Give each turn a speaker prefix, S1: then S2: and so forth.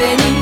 S1: Senin